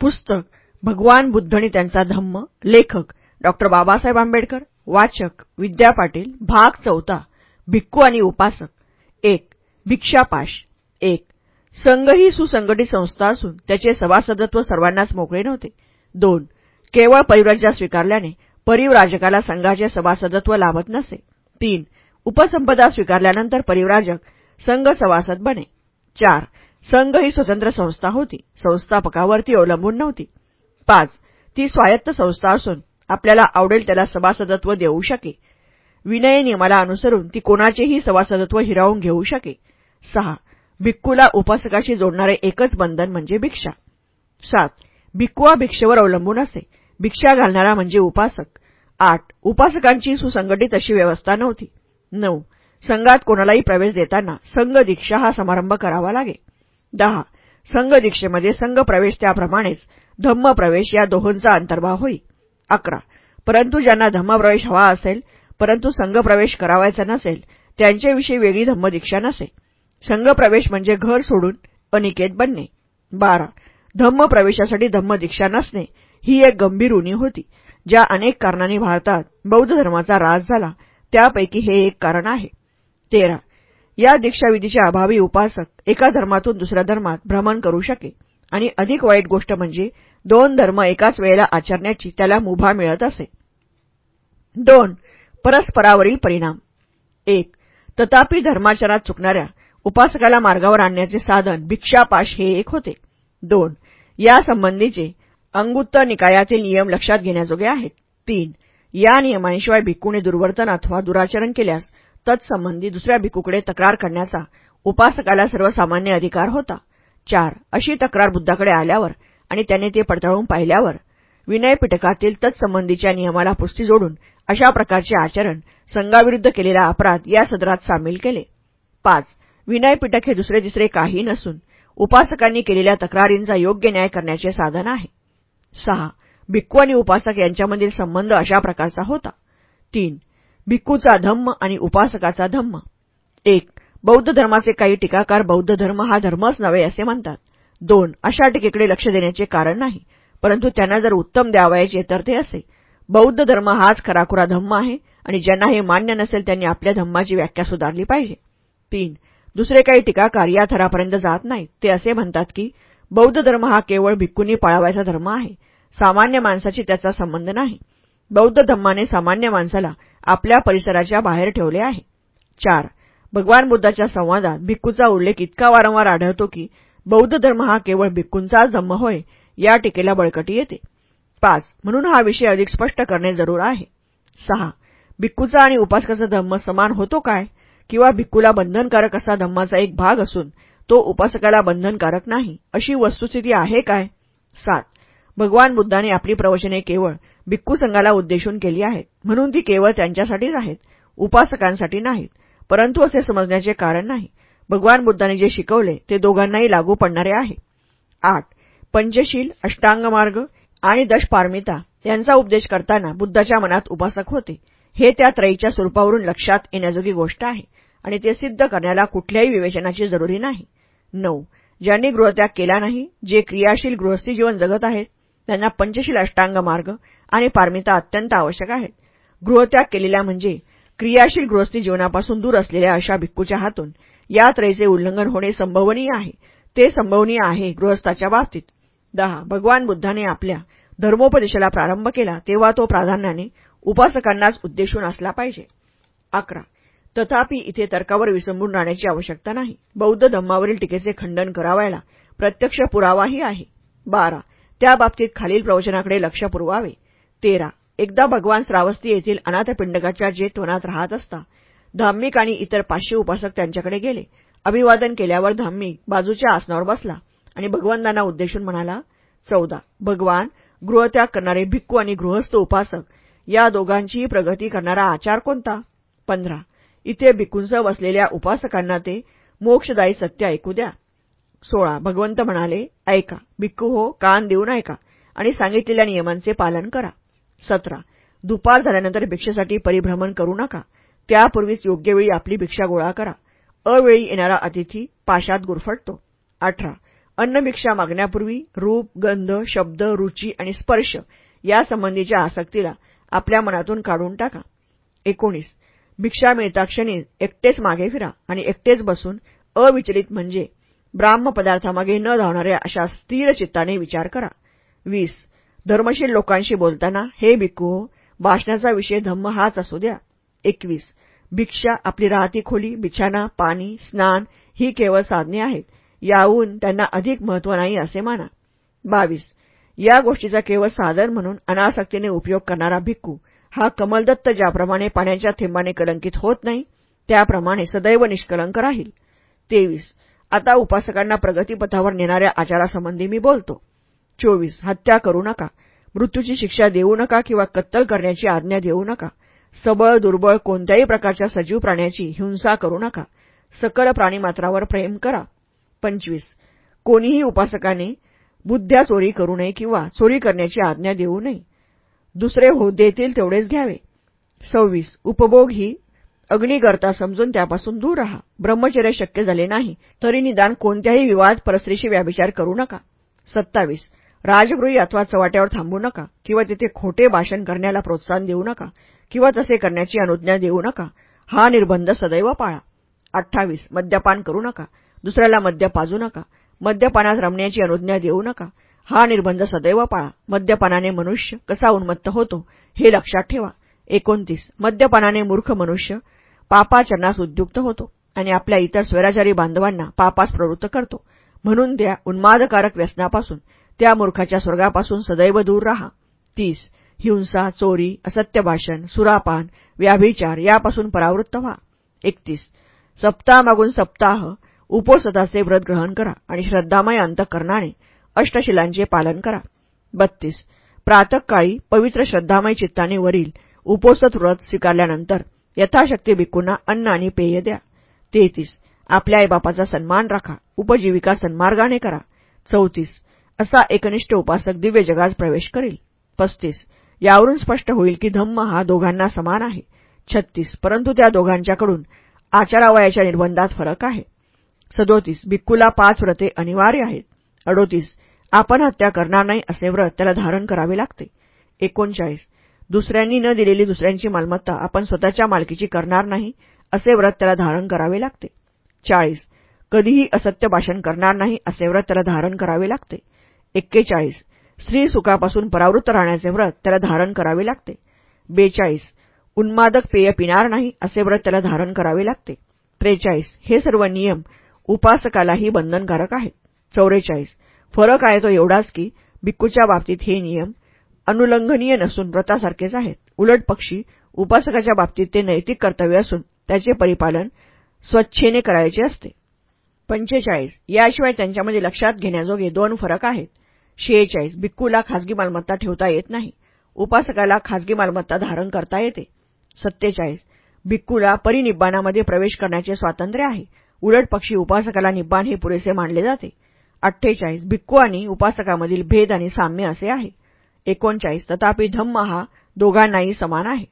पुस्तक भगवान बुद्ध त्यांचा धम्म लेखक डॉक्टर बाबासाहेब आंबेडकर वाचक विद्या पाटील भाग चौथा भिक्खू आणि उपासक. एक भिक्षापाश. एक संघ ही सुसंघटित संस्था असून त्याचे सभासदत्व सर्वांनाच मोकळे नव्हते. दोन केवळ परिव्राज्या स्वीकारल्याने परिवराजकाला संघाचे सभासदत्व लाभत नसे. तीन उपसंपदा स्वीकारल्यानंतर परिवराजक संघ सभासद बने. चार संघ ही स्वतंत्र संस्था होती. संस्थापकावर ती अवलंबून नव्हती. पाच ती स्वायत्त संस्था असून आपल्याला आवडेल त्याला सभासदत्व देऊ शके. विनय नियमाला अनुसरून ती कोणाचेही सभासदत्व हिरावून घेऊ शके. सहा भिक्खूला उपासकाशी जोडणारे एकच बंधन म्हणजे भिक्षा. सात भिक्खू भिक्षेवर अवलंबून असे. भिक्षा घालणारा म्हणजे उपासक. आठ उपासकांची सुसंघटित अशी व्यवस्था नव्हती. नऊ संघात कोणालाही प्रवेश देताना संघ दीक्षा हा समारंभ करावा लागे. दहा. संघ दीक्षेमध्ये संघ प्रवेश त्याप्रमाणेच धम्म प्रवेश या दोहोंचा अंतर्भाव होई. अकरा. परंतु ज्यांना धम्मप्रवेश हवा असेल परंतु संघ प्रवेश करावायचा नसेल त्यांच्याविषयी वेगळी धम्मदीक्षा नसे. संघ प्रवेश म्हणजे घर सोडून अनिकेत बनणे. बारा. धम्म प्रवेशासाठी धम्मदीक्षा नसणे ही एक गंभीर उणी होती ज्या अनेक कारणांनी भारतात बौद्ध धर्माचा राज झाला त्यापैकी हे एक कारण आहे. तेरा. या दीक्षाविधीच्या अभावी उपासक एका धर्मातून दुसऱ्या धर्मात भ्रमण करू शके आणि अधिक वाईट गोष्ट म्हणजे दोन धर्म एकाच वेळेला आचरण्याची त्याला मुभा मिळत असे. दोन परस्परावरील परिणाम. एक तथापि धर्माचरात चुकणाऱ्या उपासकाला मार्गावर आणण्याचे साधन भिक्षापाश हे एक होते. दोन यासंबंधीचे अंगुत्तर निकायातील नियम लक्षात घेण्याजोगे आहेत. तीन या नियमांशिवाय भिक्कूने दुर्वर्तन अथवा दुराचरण केल्यास तत्संबंधी दुसऱ्या भिकूकडे तक्रार करण्याचा उपासकाला सर्वसामान्य अधिकार होता. चार. अशी तक्रार बुद्धाकडे आल्यावर आणि त्याने ते पडताळून पाहिल्यावर विनयपिटकातील तत्संबंधीच्या नियमाला पुष्टी जोडून अशा प्रकारचे आचरण संघाविरुद्ध केलेला अपराध या सदरात सामील केले. पाच. विनयपिटक हे दुसरे तिसरे काही नसून उपासकांनी केलेल्या तक्रारींचा योग्य न्याय करण्याचे साधन आहे. सहा. भिक्खू आणि उपासक यांच्यामधील संबंध अशा प्रकारचा होता. तीन. भिक्खूचा धम्म आणि उपासकाचा धम्म. एक बौद्ध धर्माचे काही टीकाकार बौद्ध धर्म हा धर्मच नव्हे असे म्हणतात. दोन अशा टीकेकडे लक्ष देण्याचे कारण नाही परंतु त्यांना जर उत्तम द्यावायचे तर ते असे. बौद्ध धर्म हाच खराखुरा धम्म आहे आणि ज्यांना हे मान्य नसेल त्यांनी आपल्या धम्माची व्याख्या सुधारली पाहिजे. तीन दुसरे काही टीकाकार या थरापर्यंत जात नाहीत. ते असे म्हणतात की बौद्ध धर्म हा केवळ भिक्कूंनी पाळावायचा धर्म आहे. सामान्य माणसाची त्याचा संबंध नाही. बौद्ध धम्माने सामान्य माणसाला आपल्या परिसराच्या बाहेर ठेवले आहे. चार. भगवान बुद्धाच्या संवादात भिक्खूचा उल्लेख इतका वारंवार आढळतो की बौद्ध धर्म हा केवळ भिक्खूंचाच धम्म होय या टीकेला बळकटी येते. पाच. म्हणून हा विषय अधिक स्पष्ट करणे जरूर आहे. सहा. भिक्खूचा आणि उपासकाचा धम्म समान होतो काय? किंवा भिक्खूला बंधनकारक असा धम्माचा एक भाग असून तो उपासकाला बंधनकारक नाही अशी वस्तुस्थिती आहे काय? सात. भगवान बुद्धाने आपली प्रवचने केवळ भिक्खू संघाला उद्देशून केली आहेत. म्हणून ती केवळ त्यांच्यासाठीच आहेत. उपासकांसाठी नाहीत. परंतु असे समजण्याचे कारण नाही. भगवान बुद्धाने जे शिकवले ते दोघांनाही लागू पडणारे आहे. आठ. पंचशील अष्टांगमार्ग आणि दशपारमिता यांचा उपदेश करताना बुद्धाच्या मनात उपासक होते. हे त्या त्रयीच्या स्वरूपावरून लक्षात येण्याजोगी गोष्ट आहे आणि ते सिद्ध करण्याला कुठल्याही विवेचनाची जरुरी नाही. नऊ. ज्यांनी गृहत्याग केला नाही जे क्रियाशील गृहस्थी जीवन जगत आहेत त्यांना पंचशील अष्टांग मार्ग आणि पारमिता अत्यंत आवश्यक आहेत. गृहत्याग केलेल्या म्हणजे क्रियाशील गृहस्थी जीवनापासून दूर असलेल्या अशा भिक्कूच्या हातून या त्रयीचे उल्लंघन होणे संभवनीय आहे. ते संभवनीय आहे गृहस्थाच्या बाबतीत. दहा. भगवान बुद्धाने आपल्या धर्मोपदेशाला प्रारंभ केला तेव्हा तो प्राधान्याने उपासकांनाच उद्देशून असला पाहिजे. अकरा. तथापि इथे तर्कावर विसंबून राहण्याची आवश्यकता नाही. बौद्ध धम्मावरील टीकेचे खंडन करावायला प्रत्यक्ष पुरावाही आहे. बारा. त्या बाबतीत खालील प्रवचनाकडे लक्ष पुरवावे. तेरा. एकदा भगवान श्रावस्ती येथील अनाथपिंडकाच्या जेतवनात राहत असता धाम्मिक आणि इतर पाचशे उपासक त्यांच्याकडे गेले. अभिवादन केल्यावर धाम्मिक बाजूच्या आसनावर बसला आणि भगवंतांना उद्देशून म्हणाला चौदा. भगवान गृहत्याग करणारे भिक्खू आणि गृहस्थ उपासक या दोघांचीही प्रगती करणारा आचार कोणता? पंधरा. इथे भिक्खूंसह बसलेल्या उपासकांना ते मोक्षदायी सत्य ऐकू द्या. सोळा. भगवंत म्हणाले ऐका भिक्खू हो कान देऊन ऐका आणि सांगितलेल्या नियमांचे पालन करा. सतरा. दुपार झाल्यानंतर भिक्षेसाठी परिभ्रमण करू नका. त्यापूर्वीच योग्य वेळी आपली भिक्षा गोळा करा. अवेळी येणारा अतिथी पाशात गुरफटतो. अठरा. अन्नभिक्षा मागण्यापूर्वी रूप गंध शब्द रुची आणि स्पर्श यासंबंधीच्या आसक्तीला आपल्या मनातून काढून टाका. एकोणीस. भिक्षा मिळताक्षणी एकटेच मागे फिरा आणि एकटेच बसून अविचलित म्हणजे ब्राह्मपदार्थामागे न धावणाऱ्या अशा स्थिर चित्ताने विचार करा. वीस. धर्मशील लोकांशी बोलताना हे भिक्खू भाषणाचा विषय धम्म हाच असू द्या. एकवीस. भिक्षा आपली राहती खोली बिछाना पाणी स्नान ही केवळ साधने आहेत. याहून त्यांना अधिक महत्त्व नाही असे माना. बावीस. या गोष्टीचा केवळ साधन म्हणून अनासक्तीने उपयोग करणारा भिक्खू हा कमलदत्त ज्याप्रमाणे पाण्याच्या थेंबाने कलंकित होत नाही त्याप्रमाणे सदैव निष्कलंक राहील. तेवीस. आता उपासकांना प्रगतीपथावर नेणाऱ्या आचारासंबंधी मी बोलतो. चोवीस हत्या करू नका. मृत्यूची शिक्षा देऊ नका किंवा कत्तल करण्याची आज्ञा देऊ नका. सबळ दुर्बळ कोणत्याही प्रकारच्या सजीव प्राण्याची हिंसा करू नका. सकल प्राणीमात्रावर प्रेम करा. पंचवीस कोणीही उपासकाने बुद्ध्या चोरी करू नये किंवा चोरी करण्याची आज्ञा देऊ नये. दुसरे हो देतील तेवढेच घ्यावे. सव्वीस उपभोग ही अग्निगर्ता समजून त्यापासून दूर राहा. ब्रह्मचर्य शक्य झाले नाही तरी निदान कोणत्याही विवाद परस्त्रीशी व्याभिचार करू नका. सत्तावीस. राजगृही अथवा चवाट्यावर थांबू नका किंवा तिथे खोटे भाषण करण्याला प्रोत्साहन देऊ नका किंवा तसे करण्याची अनुज्ञा देऊ नका. हा निर्बंध सदैव पाळा. अठ्ठावीस. मद्यपान करू नका. दुसऱ्याला मद्य पाजू नका. मद्यपानात रमण्याची अनुज्ञा देऊ नका. हा निर्बंध सदैव पाळा. मद्यपानाने मनुष्य कसा उन्मत्त होतो हे लक्षात ठेवा. एकोणतीस. मद्यपानाने मूर्ख मनुष्य पापाचरणास उद्युक्त होतो आणि आपल्या इतर स्वैराचारी बांधवांना पापास प्रवृत्त करतो. म्हणून त्या उन्मादकारक व्यसनापासून त्या मूर्खाच्या स्वर्गापासून सदैव दूर राहा. तीस हिंसा चोरी असत्य भाषण सुरापान व्याभिचार यापासून परावृत्त व्हा. एकतीस सप्ताह मागून सप्ताह उपोसताचे व्रत ग्रहण करा आणि श्रद्धामय अंतकरणाने अष्टशिलांचे पालन करा. बत्तीस प्रातकाळी पवित्र श्रद्धामय चित्ताने वरील उपोसत व्रत स्वीकारल्यानंतर यथाशक्ती भिक्कूंना अन्न आणि पेय द्या. तेहतीस आपल्या आईबापाचा सन्मान राखा. उपजीविका सन्मार्गाने करा. चौतीस असा एकनिष्ठ उपासक दिव्य जगात प्रवेश करेल. पस्तीस यावरून स्पष्ट होईल की धम्म हा दोघांना समान आहे. छत्तीस परंतु त्या दोघांच्याकडून आचारावयाच्या निर्बंधात फरक आहे. सदोतीस भिक्कूला पाच व्रते अनिवार्य आहेत. अडोतीस आपण हत्या करणार नाही असे व्रत त्याला धारण करावे लागते. एकोणचाळीस दुसऱ्यांनी न दिलेली दुसऱ्यांची मालमत्ता आपण स्वतःच्या मालकीची करणार नाही असे व्रत त्याला धारण करावे लागते. चाळीस. कधीही असत्य भाषण करणार नाही असे व्रत त्याला धारण करावे लागते. एक्केचाळीस. स्त्री सुखापासून परावृत्त राहण्याचे व्रत त्याला धारण करावे लागते. बेचाळीस. उन्मादक पेय पिणार नाही असे व्रत त्याला धारण करावे लागते. त्रेचाळीस. हे सर्व नियम उपासकालाही बंधनकारक आहेत. चौवेचाळीस फरक आहे तो एवढाच की भिक्कूच्या बाबतीत हे नियम अनुलंघनीय नसून व्रतासारखेच आहेत. उलट पक्षी उपासकाच्या बाबतीत ते नैतिक कर्तव्य असून त्याचे परिपालन स्वच्छेने करायचे असते. पंचेचाळीस. याशिवाय त्यांच्यामध्ये लक्षात घेण्याजोगे दोन फरक आहेत. शेहेचाळीस. भिक्कूला खाजगी मालमत्ता ठेवता येत नाही. उपासकाला खाजगी मालमत्ता धारण करता येते. सत्तेचाळीस. भिक्कूला परिनिब्बाणामध्ये प्रवेश करण्याचे स्वातंत्र्य आहे. उलट पक्षी उपासकाला निब्बाण हे पुरेसे मानले जाते. अठ्ठेचाळीस. भिक्खू आणि उपासकामधील भेद आणि साम्य असे आहे. एकोणचाळीस. तथापि धम्म हा दोघांनाही समान आहे.